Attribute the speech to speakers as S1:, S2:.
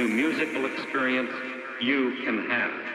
S1: new musical experience you can have.